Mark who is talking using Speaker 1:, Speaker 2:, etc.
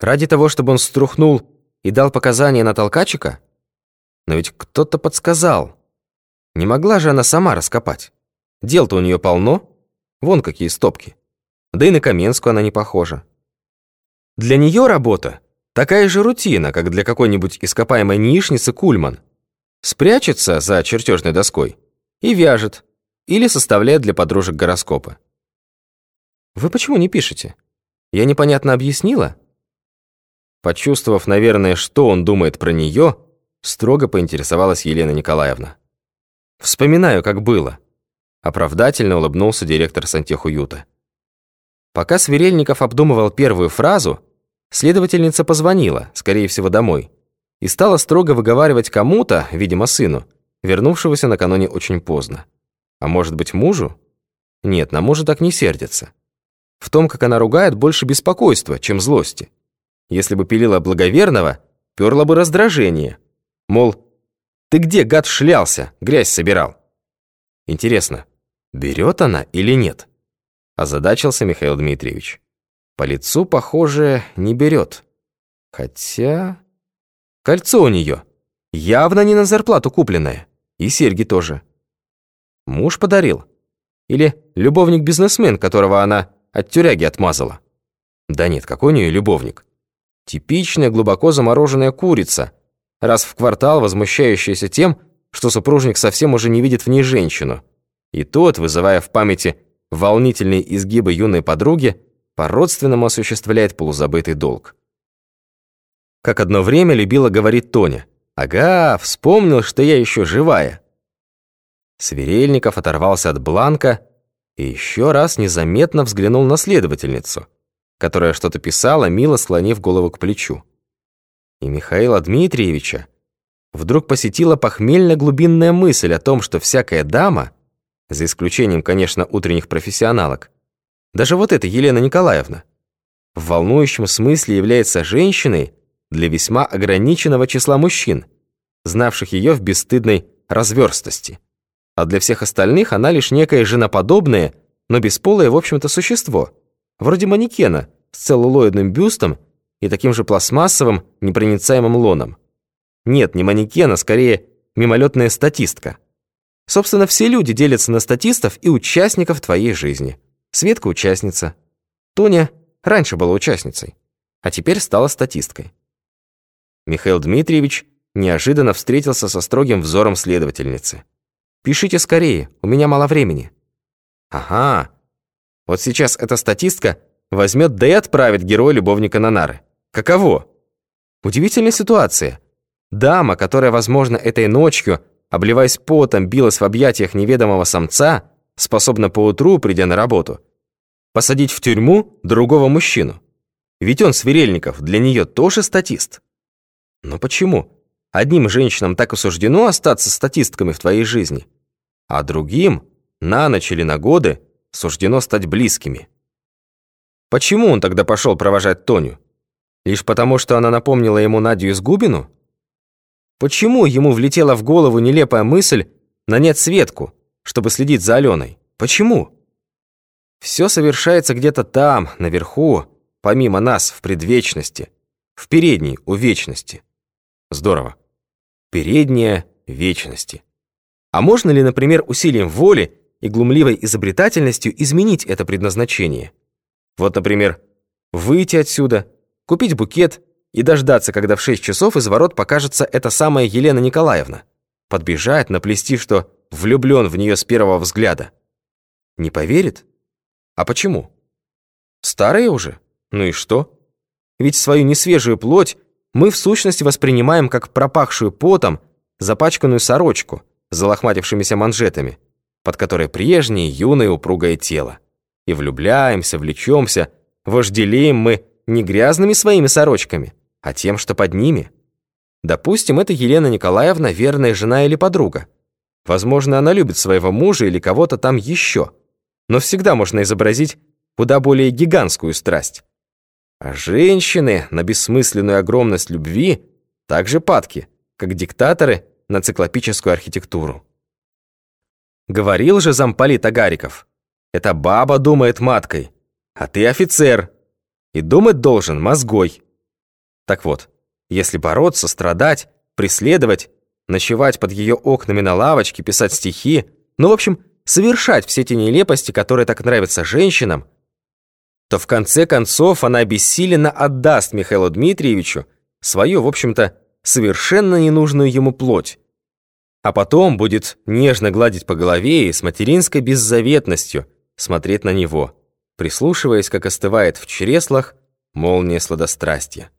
Speaker 1: Ради того, чтобы он струхнул и дал показания на толкачика? Но ведь кто-то подсказал. Не могла же она сама раскопать. Дел-то у нее полно. Вон какие стопки. Да и на Каменскую она не похожа. Для нее работа такая же рутина, как для какой-нибудь ископаемой нишницы Кульман. Спрячется за чертежной доской и вяжет, или составляет для подружек гороскопы. Вы почему не пишете? Я непонятно объяснила? Почувствовав, наверное, что он думает про нее, строго поинтересовалась Елена Николаевна. Вспоминаю, как было. Оправдательно улыбнулся директор сантехуюта. Пока Сверельников обдумывал первую фразу, следовательница позвонила, скорее всего, домой, и стала строго выговаривать кому-то, видимо, сыну, вернувшегося накануне очень поздно. А может быть, мужу? Нет, на мужа так не сердится. В том, как она ругает, больше беспокойства, чем злости. Если бы пилила благоверного, перло бы раздражение. Мол, ты где, гад, шлялся, грязь собирал? Интересно, берет она или нет? Озадачился Михаил Дмитриевич. По лицу, похоже, не берет. Хотя... Кольцо у нее. Явно не на зарплату купленное. И серьги тоже. Муж подарил? Или любовник-бизнесмен, которого она от тюряги отмазала? Да нет, какой у нее любовник? Типичная глубоко замороженная курица, раз в квартал возмущающаяся тем, что супружник совсем уже не видит в ней женщину. И тот, вызывая в памяти волнительные изгибы юной подруги, по-родственному осуществляет полузабытый долг. Как одно время любила говорить Тоня. «Ага, вспомнил, что я еще живая». Сверельников оторвался от бланка и еще раз незаметно взглянул на следовательницу, которая что-то писала, мило склонив голову к плечу. И Михаила Дмитриевича вдруг посетила похмельно-глубинная мысль о том, что всякая дама, за исключением, конечно, утренних профессионалок, даже вот эта Елена Николаевна, в волнующем смысле является женщиной для весьма ограниченного числа мужчин, знавших ее в бесстыдной разверстости а для всех остальных она лишь некое женоподобное, но бесполое, в общем-то, существо, вроде манекена с целлулоидным бюстом и таким же пластмассовым непроницаемым лоном. Нет, не манекена, скорее мимолетная статистка. Собственно, все люди делятся на статистов и участников твоей жизни. Светка – участница. Тоня раньше была участницей, а теперь стала статисткой. Михаил Дмитриевич неожиданно встретился со строгим взором следовательницы. Пишите скорее, у меня мало времени». «Ага. Вот сейчас эта статистка возьмет да и отправит героя-любовника на нары. Каково?» Удивительная ситуация. Дама, которая, возможно, этой ночью, обливаясь потом, билась в объятиях неведомого самца, способна поутру, придя на работу, посадить в тюрьму другого мужчину. Ведь он, Сверельников, для нее тоже статист. Но почему? Одним женщинам так и суждено остаться статистками в твоей жизни, а другим, на ночь или на годы, суждено стать близкими. Почему он тогда пошел провожать Тоню? Лишь потому, что она напомнила ему Надю из Губину? Почему ему влетела в голову нелепая мысль нанять Светку, чтобы следить за Аленой? Почему? Все совершается где-то там, наверху, помимо нас, в предвечности, в передней у вечности. Здорово передняя вечности. А можно ли, например, усилием воли и глумливой изобретательностью изменить это предназначение? Вот, например, выйти отсюда, купить букет и дождаться, когда в 6 часов из ворот покажется эта самая Елена Николаевна. Подбежать, наплести, что влюблен в нее с первого взгляда. Не поверит? А почему? Старая уже? Ну и что? Ведь свою несвежую плоть мы в сущности воспринимаем как пропахшую потом запачканную сорочку с залохматившимися манжетами, под которой прежнее юное упругое тело. И влюбляемся, влечемся, вожделеем мы не грязными своими сорочками, а тем, что под ними. Допустим, это Елена Николаевна верная жена или подруга. Возможно, она любит своего мужа или кого-то там еще. Но всегда можно изобразить куда более гигантскую страсть. А женщины на бессмысленную огромность любви также падки, как диктаторы на циклопическую архитектуру. Говорил же замполит Агариков, эта баба думает маткой, а ты офицер, и думать должен мозгой. Так вот, если бороться, страдать, преследовать, ночевать под ее окнами на лавочке, писать стихи, ну, в общем, совершать все те нелепости, которые так нравятся женщинам, то в конце концов она обессиленно отдаст Михаилу Дмитриевичу свою, в общем-то, совершенно ненужную ему плоть, а потом будет нежно гладить по голове и с материнской беззаветностью смотреть на него, прислушиваясь, как остывает в чреслах молния сладострастия.